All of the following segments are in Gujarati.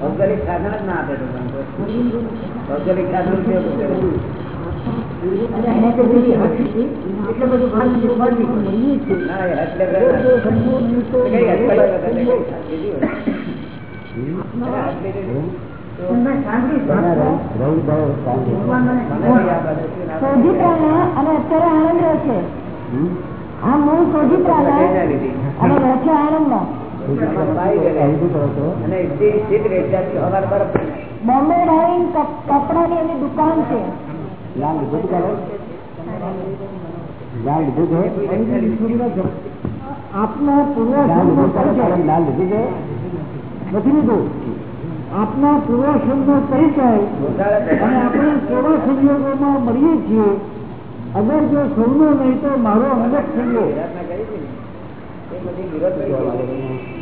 ભૌગોલિક સાધન જ ના આપે તો ભૌગોલિક સાધન અને અત્યારે આનંદ રહે છે. આ મૂળ શોધિત રાજા અને રહે છે. આનંદ આપના પૂર્વ લાલ કઈ છે નથી અને આપણે કેવા સંયોગોમાં મળીએ છીએ. અગર જો સૌનો નહીં તો મારો અલગ સંયોગ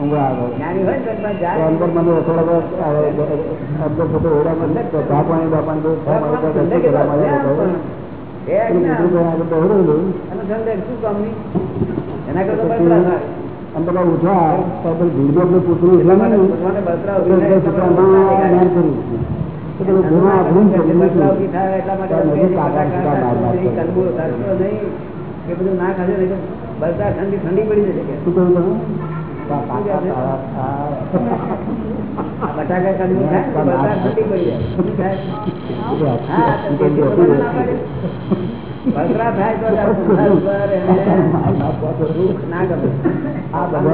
ઊંઘ આવે. અંદર મને થોડો અંદર ખોટો ઓળખ બાપાની બાપાની ઠંડી પડી જશે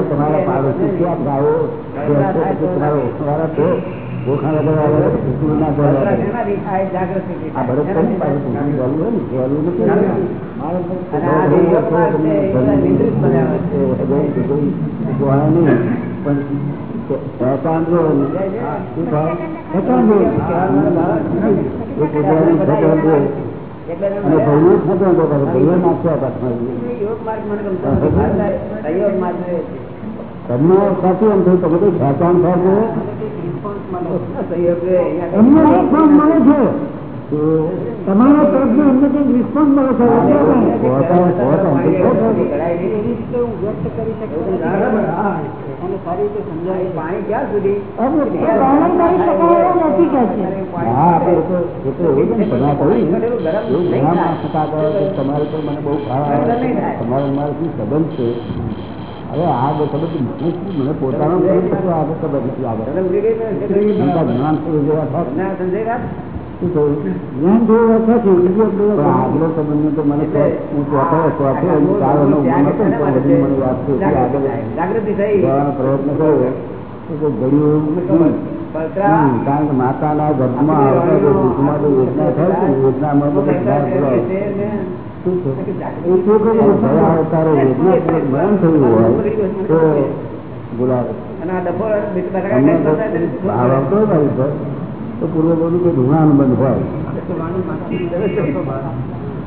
તમારા પાડોશી ક્યાં ગાવો તમારો તમારા ઓળખાણ અને ભગવાન થતો હતો ભગવાન માગતો હતા તમને સાચું એમ થયું તમે તો પહેચાન થશે એમને રિસ્પોન્સ મળે કંઈક રિસ્પોન્સ મળે છે. પાણી ક્યાં સુધી નથી કે તમારે તો મને બહુ તમારો મારો શું સંબંધ છે. પ્રયત્ન કર્યો ઘડ્યું કારણ કે માતાના ગર્ભમાં આવતા વેદના થાય યોજના વેદનામાં બધા તો પૂર્વ બધું કોઈ ધૂણા બંધ હોય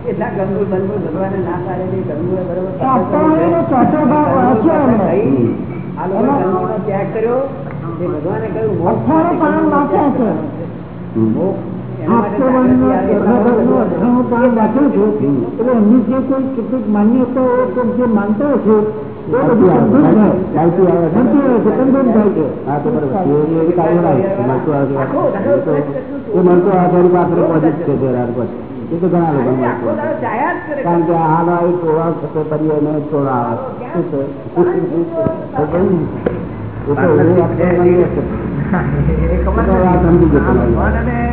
એટલા ગંગુર બંધ ભગવાને ના પાડે ગંગુર બરોબર ત્યાગ કર્યો કહ્યું વાંચું છું એટલે એમની જે કોઈ કેટલીક માન્યતાઓ જે માનતા છે એ તો કારણ કે આના એક ઓળખ થતો કરીએ આવે શું છે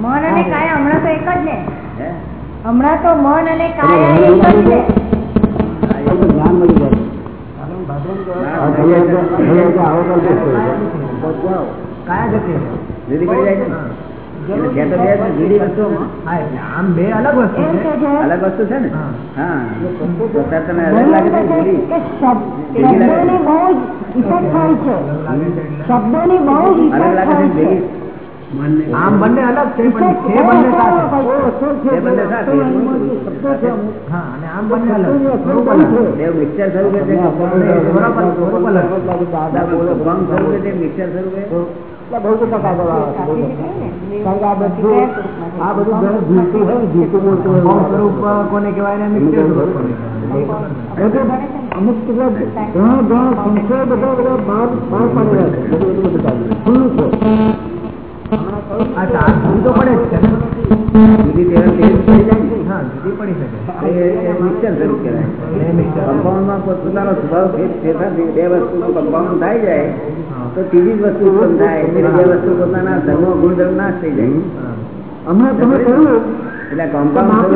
મન અને કાયા હમણાં તો એક જ ને હે? હમણાં તો મન અને કાયા એક જ ને તો જ્ઞાન મળી જાય. કાયા જતી આમ બે અલગ વસ્તુ છે. અલગ વસ્તુ છે ને? હા. હા. તો ત્યારે તમે અલગ લાગે છે ને જુદી કે શબ- શબ્દોની બહુ ઇફેક્ટ થાય છે. શબ્દોની બહુ ઇફેક્ટ થાય છે આમ બંને અલગ છે પણ છે બંને સાથે. છે, બંને હા અને આમ બંને અલગ સ્વરૂપ અલગ. બે મિક્સર સ્વરૂપે છે સ્વરૂપ અલગ સ્વરૂપે છે. મિક્સર સ્વરૂપે એટલે બહુ બધા કાગળો આવે છે, બહુ બધા. કારણ કે આ બધું કયા સ્વરૂપમાં છે? આ બધું ઘણું જીવતું હોય ને, જીવતું બોલતું હોય ભંગ સ્વરૂપ કોને કહેવાય ને મિક્સર સ્વરૂપ કોને એટલે અમુક કેટલા ઘણા ઘણા સંશય બધા બધા બહાર બહાર પાડેલા છે બધું એટલું બધું ચાલ્યું. ખુલ્લું છે આ ચાર જુદી તો પડે જ છે ને જુદી તેર તેર પડી જાય ને હા જુદી પડી શકે એ એ મિક્સર સ્વરૂપ કહેવાય કમ્પાઉન્ડમાં પોતપોતાનો સ્વભાવ ફેર- ફેરફાર થઈ- બે વસ્તુનું કમ્પાઉન્ડ થાય જાય તો ત્રીજી જ વસ્તુ ઉત્પન્ન થાય બે વસ્તુ પોતાના ધર્મો ગુણધર્મ નાશ થઈ જાય. હમણાં તમે કહ્યું એટલે કમ્પાઉન્ડ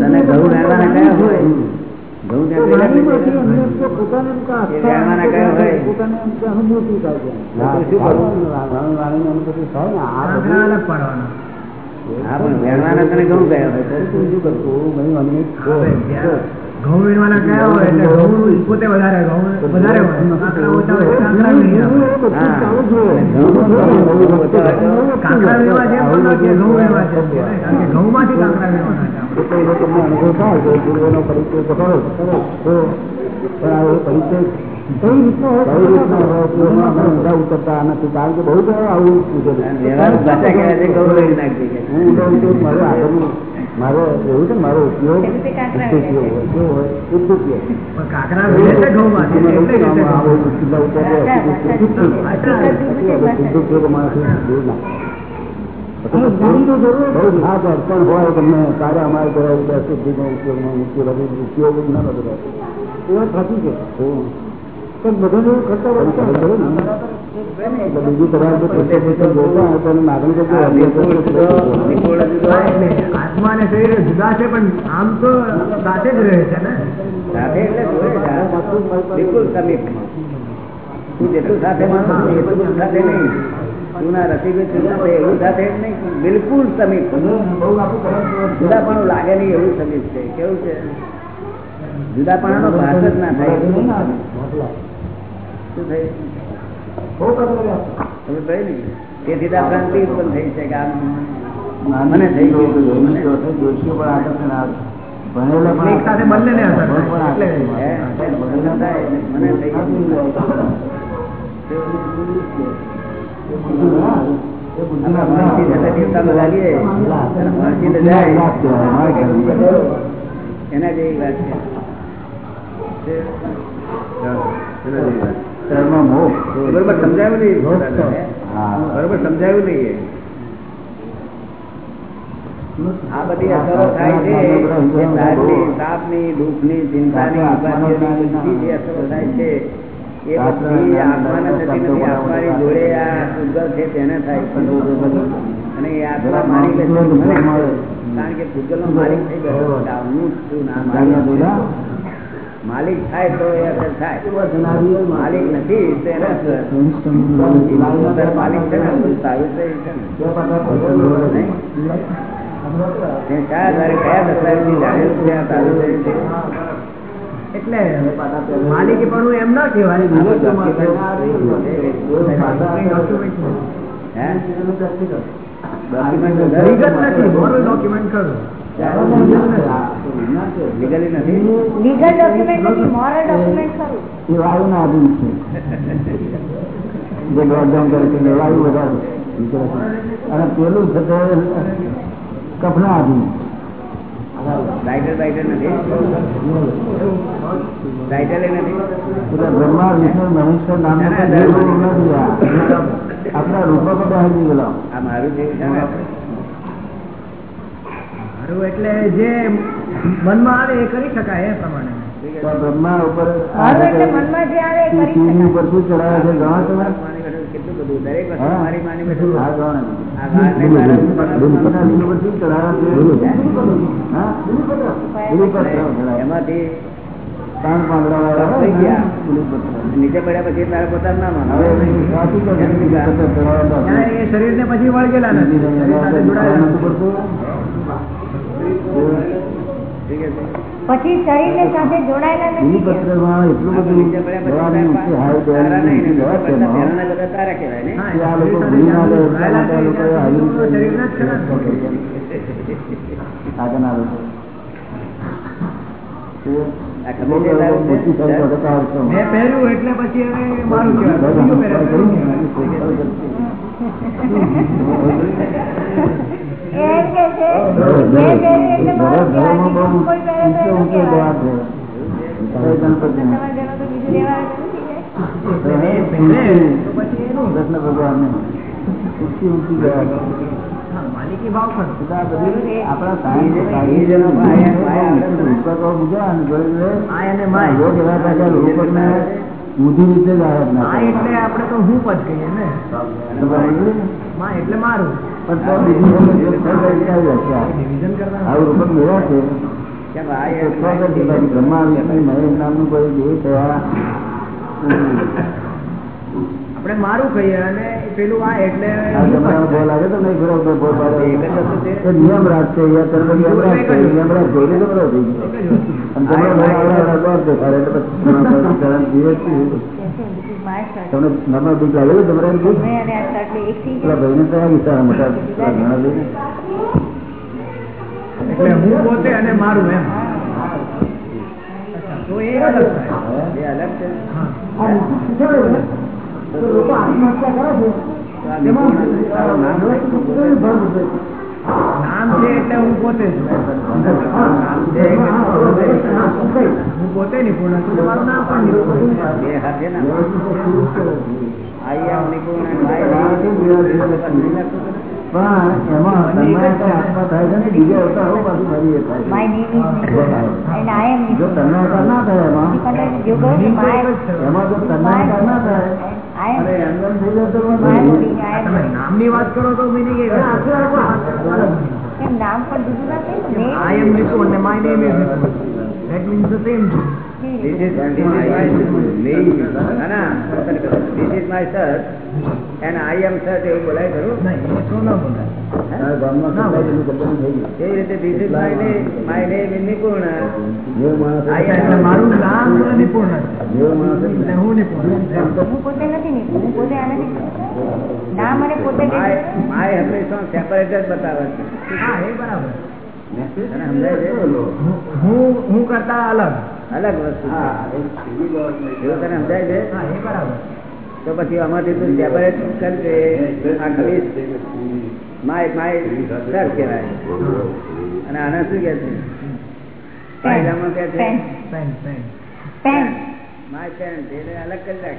તને ઘઉં નાખવાના કયા હોય? ઘઉં વ્યાયામના કયા હોય? શું કરવું? વાણી હા પણ વેણવાના તને ઘઉં ગયા હોય? શું કરતું? મેં અમને જો, જો. ઘઉં. વીણવાના કયા હોય? એટલે ઘઉં પોતે વધારે ઘઉં વધારે કાંકરા. ઘઉં ઘઉં વીણવા ઘઉં વીણવા છે. ને. કારણ કાંકરા વીણવાના છે પણ આ પરિચય કઈ રીતનો ઊંડા ઉતરતા નથી કારણ કે બહુ આવું મારે એવું છે મારો ઉપયોગ ઉપયોગ પણ ઉપયોગ. ઉપયોગ હોય તમને સારા અમારે ઘરે ઉદય શુદ્ધિનો ઉપયોગમાં બધું ઉપયોગ ના બધું સાચી છે. પણ એવું કરતા બીજું તમારે જુદો છે. પણ આમ તો સાથે જ રહે છે ને સાથે એટલે સાથે સાથે નહીં તું ના રસીભાઈ લાગે નહીં, એવું સમીપ છે. કેવું છે? જુદાપણાનો ભાસ જ ના થાય. શું થાય ને તેથી ભ્રાંતિ ઉત્પન્ન થઈ છે કે મને થઈ ગયું. આકર્ષણ આવે. એના જેવી વાત છે. કર્મ મોક્ષ. બરોબર સમજાયું નહીં બરોબર સમજાયું નહીં આ બધી અસરો થાય છે. તાપની દુઃખની ચિંતાની ઉપાધિઓની બધી જે અસરો થાય છે એ બધી આત્માને થતી નથી આત્માની જોડે આ ઉદ્ગલ છે તેને થાય અને એ આત્મા મારી લે. કારણ કે ભૂતગલનો માલિક થઈ ગયો. હું. છું ના આ માલિક થાય તો એ અસર થાય. માલિક નથી તો એને માલિક છે ને સારું છે એટલે માલિક પણ એમ ના કહેવાય. ડોક્યુમેન્ટ વિગત લીગલી નથી લીગલ ડોક્યુમેન્ટ નથી જે અને પેલું છે તે જે આ. આપણા રૂપકો બેસી ગયેલા આ મારું જેવું ને મારું એટલે જે મનમાં આવે એ કરી શકાય એ પ્રમાણે. બ્રહ્મા ઉપર ઉપર શું ચડાવે છે તમે. એમાંથી ત્રણ પાંદડા ને. નીચે પડ્યા પછી તારા પોતાના ના માનો એ શરીર શરીરને પછી વળગેલા નથી શરીર સાથે જોડાયેલા નથી. ઠીક છે પછી શરીર ને સાથે જોડાયેલા નથી. બધું દવાની દવાની દવા આ લોકો ભૂલી ના લે. આગળના લોકો. મેં પહેર્યું એટલે પછી હવે મારું કહેવાય? કૃષ્ણ ભગવાનને ઊંચી ઊંધી રીતે જ. એટલે આપણે તો હું પદ કહીએ ને એટલે મારું પણ તો બીજી એટલે આવી આવું રૂપક મેળવ્યા છે. બ્રહ્મા વિષ્ણુ મહેશ નામનું કોઈ થયા આપણે મારું કહીએ અને પેલું આ એટલે બોલ આવે તો નહીં બરોબર બોલ એ નિયમ તમે નિયમ છે? નિયમ જોઈને તો બરોબર થઈ ગયો. એક અને તમારો તમને નંબર બીક લાગેલું તમારે. ભાઈને તો વિચાર મોટા ઘણા. એટલે હું પોતે અને મારું એમ. તો એ અલગ થાય. અલગ છે. લોકો આત્મહત્યા કરે નામ છે એટલે હું પોતે હું પોતે નહીં હું પોતે નિપુણ છું. તમારું નામ પણ નિપુણ એમ જો. ના થાય એમ થઈ જાય નામની વાત કરો તો નામ પણ જુદું ના ને? આઈ એમ નિપુણ ને my name is Nipun that means the same This is, this is my name. ના, ના, this is my shirt and I am shirt એવું બોલાય ખરું? નહીં એ તો ન બોલાય. આ ગામમાં સંતાઈ જેનું કલ્યાણ થઈ ગયું. એવી રીતે this is my name, my name is નિપુણ જેવો માણસ આ એટલે મારું નામ નિપુણ હું નિપુણ હું પોતે નથી નિપુણ હું પોતે આ અને પોતે માય માય હંમેશા સેપરેટ જ બતાવે છે. હા એ બરાબર. તને સમજાય છે? હું- હું હું કરતા અલગ. અલગ વસ્તુ છે. તને સમજાય છે? હા એ બરાબર. તો પછી આમાંથી તું સેપરેટ કરજે. આ માય માય સર કહેવાય. અને આને શું કે છે? કાયદામાં કે છે? માય પેન્ટ એને અલગ કરી નાખ.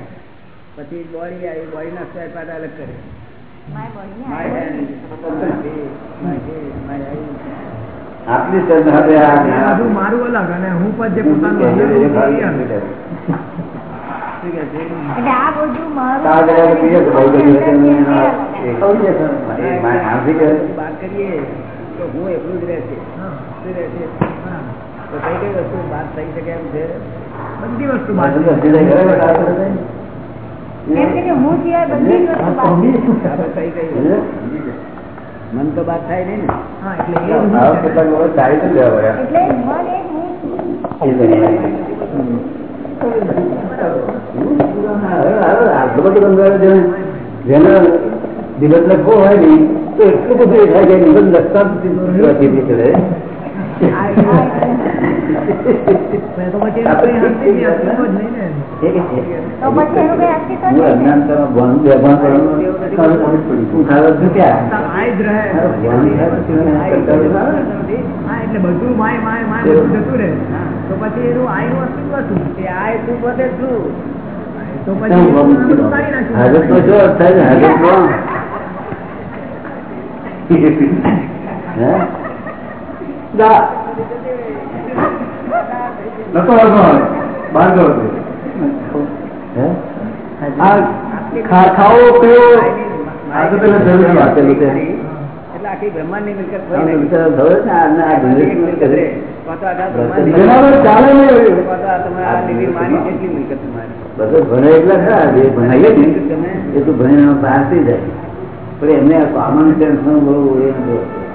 પછી બોડી આવી બોડીના સ્પેર પાર્ટ અલગ કરે. શ્રદ્ધા મારું અલગ અને હું પણ જે પોતાનું વાત કરીએ તો હું એકલું જ રહેશે. હા, શું રહેશે? તો કઈ કઈ વસ્તુ વાત થઈ શકે એમ છે? બધી વસ્તુ મારે મન તો વાત થાય નઈ જેને દિવસ લખવો હોય ને તો એટલું બધું થાય કે નિબંધ લખતા માય માય માય જતું રહે તો પછી એનું આયનું અસ્તિત્વ શું કે આ એટલું વધે શું તો પછી હાજર તો નતો વાંધો આવે. બહાર ગયો ખાવો કયો ભણે એટલા ભણે પાસ થઈ જાય. પણ એમને કોમન સેન્સનું બહુ એ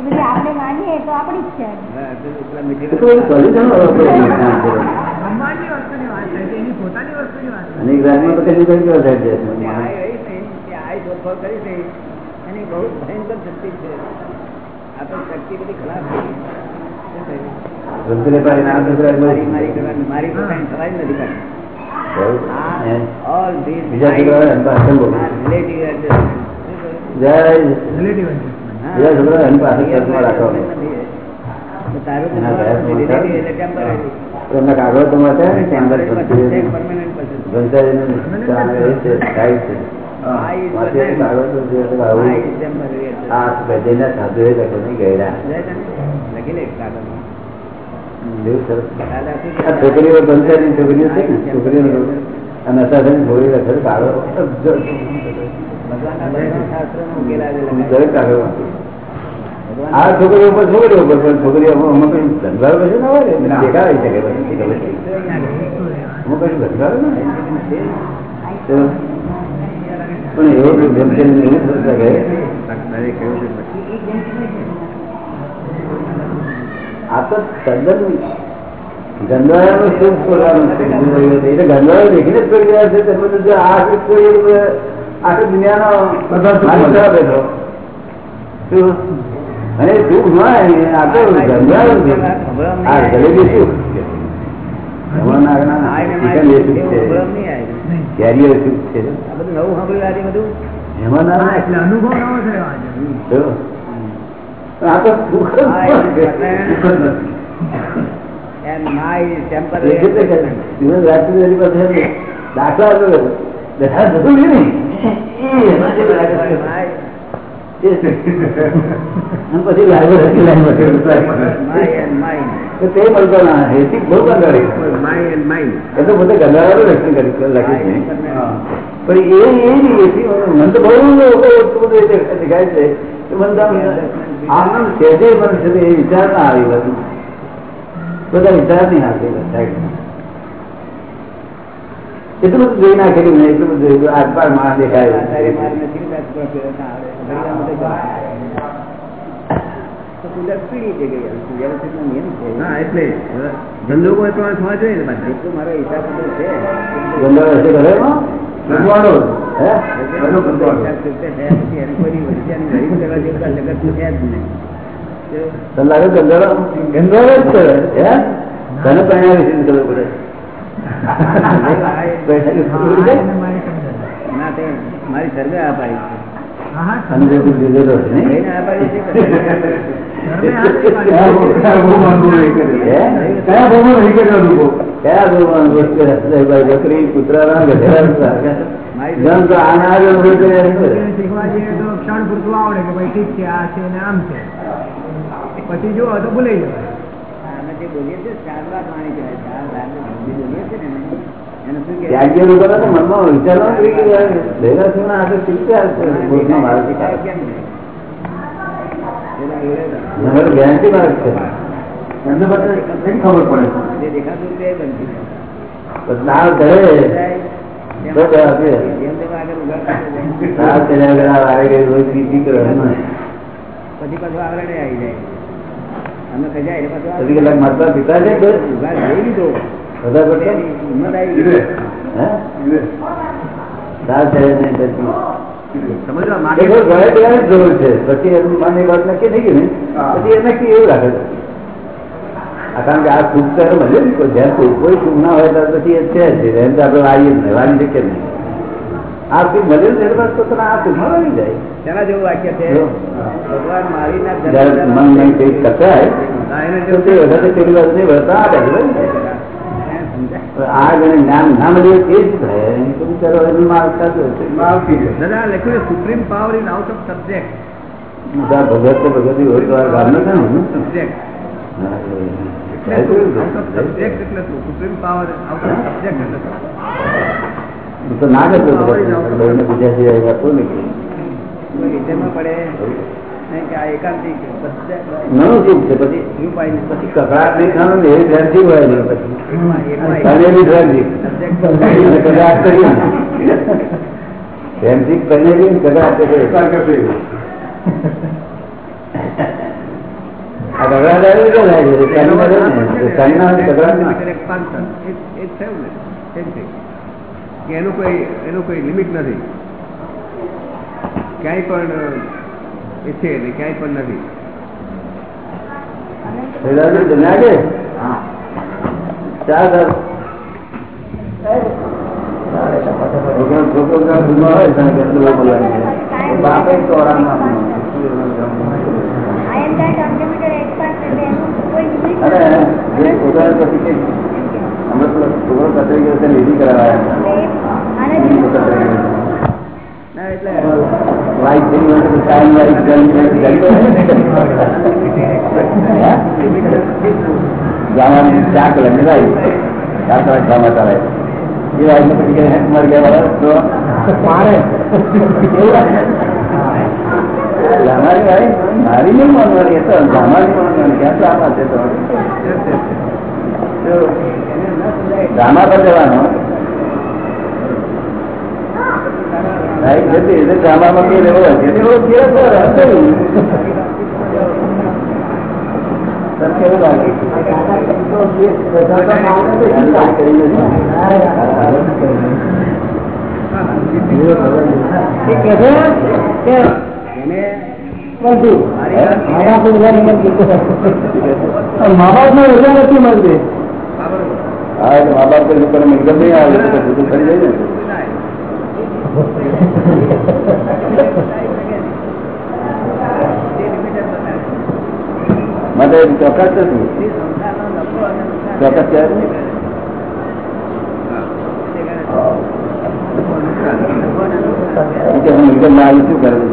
એ બધી આપણે માનીએ તો આપણી જ છે. એની બહુ ભયંકર શક્તિ છે. આપણે શક્તિ બધી ખરાબ મારી પોતાની થવાય નથી કાઢી ઓલ ધીસ રિલેટિવ રિલેટિવ બીજા છોકરા એની પાસે કેસમાં રાખવાનો એમના છોકરીઓ બંધારી છોકરીઓ છે ને? છોકરીઓ અને સાધન છોડી રાખે કાગળ કાગળ આ છોકરી ઉપર છોકરીઓ ઉપર પણ છોકરીઓ અમુક ના હોય? ને. ના પણ એવો આ તો તદ્દન ગંદવાયાનું શુભ પોતાનું એટલે ગંદવાયો દેખીને જ પડી ગયા છે તમે જો કોઈ આખી દુનિયાનો બધા બેઠો શું? અને સુખ નહીં આ તો ગંજારું છે. આ જલેબી સુખ દાખલા પછી તે મળતો ના હેતી બહુ એ તો પોતે ગંધાવાળું વ્યક્તિ કરી લખી છે પણ એ એ જ મન તો બહુ દેખાય છે મન તો આનંદ સહેજે છે એ વિચાર ના આવી બધું. બધા વિચાર નહીં આવે સાઈડમાં એટલું બધું જોઈ નાખેલું ને એટલું બધું જોયું. આસપાસ માણસ દેખાય ધંધો જ કરે તને પડે. મારી સર્વે આ ક્ષણ પૂરતું આવડે કે ભાઈ ઠીક છે આ છે ને આમ છે પછી જો તો ભૂલાઈ જવાય બોલીએ છીએ સાદવા પ્રાણી કહેવાય સાત બોલીએ છીએ ને પછી પાછું આગળ આવી જાય અમે કહી જાય એટલે કલાક મારતા પિતા છે લઈ લીધો. બધા કરતા? હિંમત આવી ગઈ. નહીં પછી? સમજવા પીવાની જ જરૂર છે. પછી માની વાત નક્કી થઈ ગઈ ને? પછી એ નક્કી એવું લાગે છે. આ કારણ કે આ સુખ તો એમ હજુ ને કોઈ જ્યાં કોઈ કોઈ સુખ ના હોય તો પછી એ છે જ. એમ તો આપણે આવીએ જ નહીં વાળી શકીએ નહીં? આ સુખ મળ્યું ને એટલે તો તને આ સુખમાં આવી જાય. તેના જેવું વાક્ય છે જો. ભગવાન મારીના જ્યારે મન નહીં કંઈક કચાય હા, એને તો તે વખતે પેલી વાત નહીં વળતા આ બાજુ વળી જાય. હવે આ ગણે જ્ઞાન ના મળ્યું એ જ થાય એમ તો બિચારો એનું માર્ગ સાચો છે દાદા લખ્યું છે supreme power in out of subject બધા ભગત તો ભગત હોય તો આ ગામ નથી ને? સબ્જેક્ટ હા, એ- એટલે આઉટ ઓફ સબ્જેક્ટ એટલે શું? Supreme power out of subject એટલે શું? હું તો ના કરતો હતો બધાને પૂછ્યા સિવાય વાત તો એનું કોઈ એનું કોઈ લિમિટ નથી. ક્યાંય પણ એ છે ને ક્યાંય પણ નથી પેલા તો તને આગે? ચા કર. છોકરો છોકરો જ્યાં ઘરમાં હોય ત્યાં કેટલું બધું બોલાવે છે. તો બાપે તો આરામમાં આપવાનું. અરે જે પોતાને પછી કંઈક અમે પેલો છોકરો કતરી ગયો તેને વિધિ કરાવાયા વિધિ કતરી ગયો. ના એટલે લાઈટ ટાઈમ લાઈટ જવાની ચાર કલાક જવા ચાલે એ વાઈફ પછી કે હેક મર નહીં માનવાની, એ તો જામારી માનવાની. ક્યાં તો આમાં છે તો. ડ્રામા પર જવાનો. લાઈટ જતી એટલે ડ્રામામાં કોઈ રહેવો હોય જેથી એવો ફેર પર હતો ઈ. તને કેવું લાગે? એને મારી મા બાપ ને રજા નથી મળતી હા એટલે મા બાપ કોઈ લોકોને ઇન્કમ નહીં આવે તો બધું કરી જાય ને માટે ચોક્કસ નથી. ચોક્કસ કહેવાય શું કરું?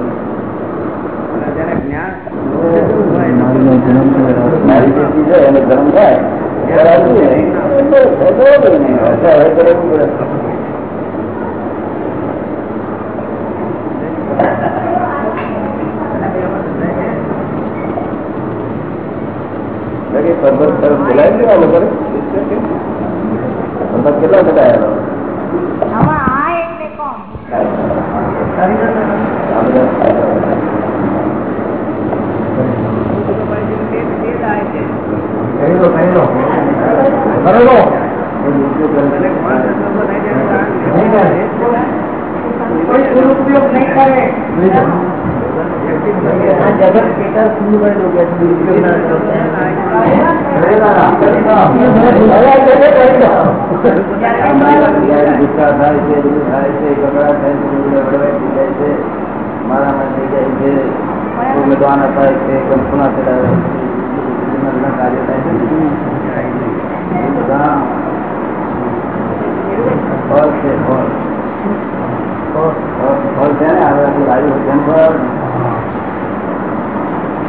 મારી જે ચીજ હોય એનો ધર્મ થાય બરાબર નહીં. બરાબર નહીં. અત્યારે હવે કરવું પડે. બાકી પર્વત તરફ બોલાય ને આ લોકોને? પર્વત કેટલા બધા આવ્યા આ બધા ગુસ્સા થાય છે બધું થાય છે કકડાટ થાય છે બધું વળવાઈ જાય છે મારામારી થઈ જાય છે કોઈને દ્વાન અપાય છે કોઈ ખૂણા ચડાવે છે બીજા બધા કાર્ય થાય છે એ બધા ફળ છે ફળ ફળ- ફળ છે ને આપણે આપણું રાજુ ભજન ફળ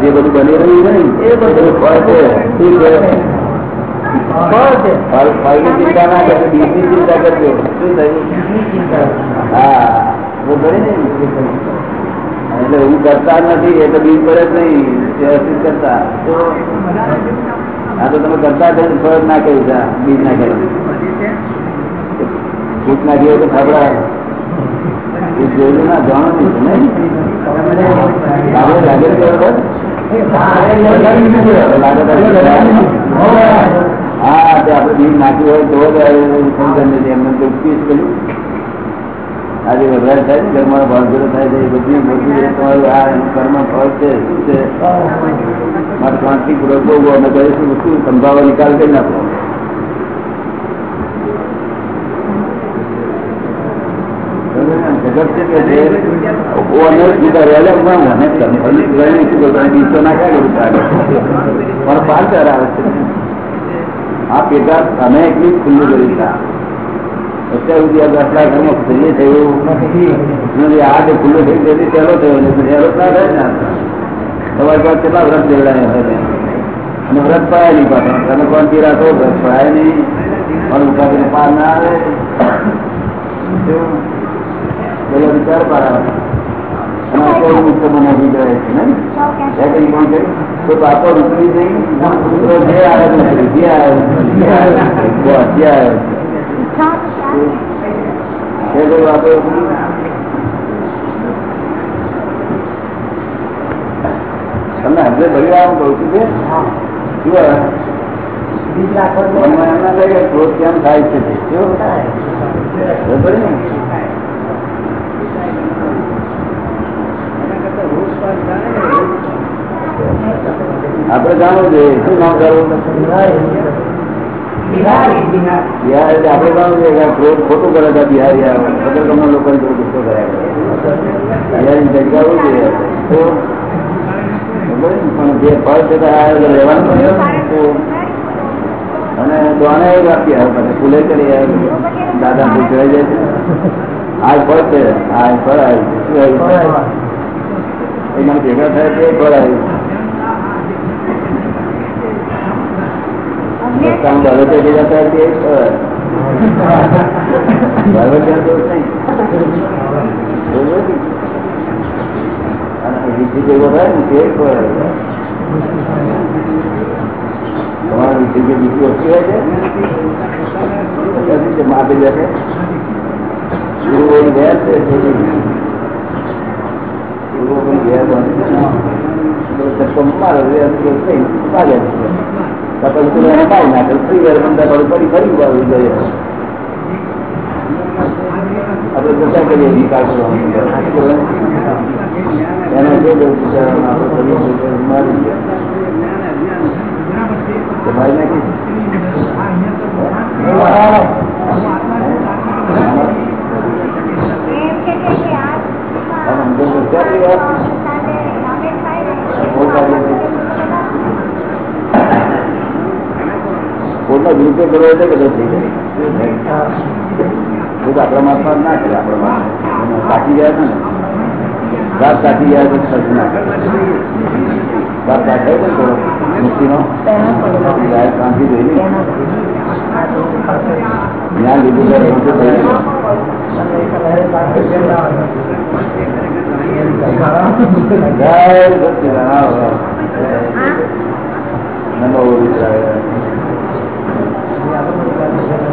જે બધું બની રહ્યું છે એ બધું ફળ છે. શું છે. ફળની ચિંતા ના કરજો બીજની ચિંતા કરજો. શું થયું? હા. એટલે હું કરતા નથી એટલે બીજ પડે જ નહીં કરતા. તો આ તો તમે કરતા થઈને ફળ ના કર્યું છે બીજ ના કર્યું. ના નાખી તો ફાફડા એ જોયેલું ના કર્યું. આજે વધારે થાય ને ઘરમાં ભાગેલો થાય છે બધી મોટી તમારું આ કર્મ ફળ છે, શું છે? મારે શાંતિ પૂર્વક બહુ અમે કહીશું શું સંભાવ નિકાલ કરી નાખો. જગત છે કે જે ઓને સીધા રહેલા ઊભા મને તમને ગણી શું કરતા દિવસો નાખ્યા કરું ચાલે પણ પાર કરાવે છે આ પેટા અમે એટલી જ ખુલ્લું કર્યું છે અત્યાર સુધી આપણે આટલા ઘરમાં ફરીએ થયું નથી આ જે ખુલ્લું થઈ જતી પહેલો થયો ને પછી પહેલો ના થાય ને તમારી પાસે કેટલા વ્રત દેવડાય હોય અને વ્રત પાયા નહીં પાછા તમે કોણ પીરા તો વ્રત પાયા નહીં પણ ઊભા કરીને પાર ના આવે શું? પેલો વિચાર પાર. તમને હજે આવું કહું છું કે ક્રોધ કેમ થાય છે આપણે જાણવું જોઈએ શું નામ કરવું? બિહાર એટલે આપણે જાણવું જોઈએ ક્રોધ ખોટું કરે છે બિહારી આવે વગર ગમે લોકોને જોડે ગુસ્સો કર્યા કરે. બિહારી જગાવવું જોઈએ? પણ જે ફળ છે રહેવાનું અને દોણે એ આપી આવે પછી ફૂલે કરી દાદા ફૂલ ચડાઈ જાય છે. આ ફળ છે આ ફળ આવ્યું શું આવ્યું? એ મને ભેગા થાય છે ફળ આવ્યું નહીં. અને બીજી ભેગો થાય ને તે તમારા હોય છે? પછી માપી ગુરુઓ ગયા છે ગુરુઓ પણ ગયા બાંધી છે ને, મારે ભાગે છે. તુલા પાઈ નાખે ફરી વાર બંધા પર પડી ફરી વાર ગયો આપણે બધા કરીએ નિકાલ કરવાનો એના જે દોષ વિચારવાનો આપણે કરીએ મારી ગયા તમારી નાખી પોતાનો દુરુપયોગ કરવો એટલે બધો થઈ જાય બધું આપણા માથમાં ના કરે આપણા માથમાં કાઢી ગયા છે ને રાત કાઢી ગયા તો સર્જ ના કરે રાત કાઢે છે થોડો મુક્તિનો શાંતિ જોઈ જ્ઞાન લીધું છે એવું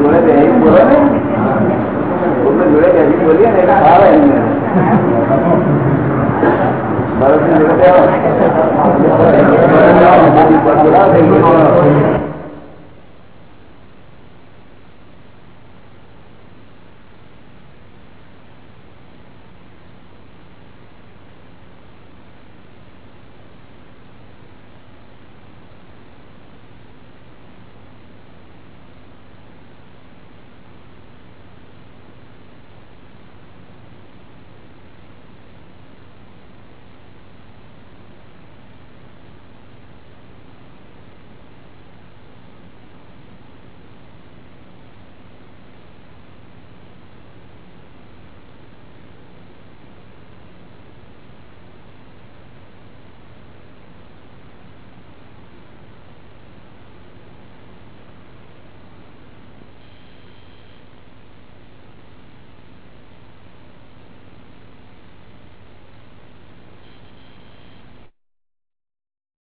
જોડે બેસી બોલો ને કોઈને જોડે બેસી બોલીએ ને એના ફાવે એમને લેવા દેવા?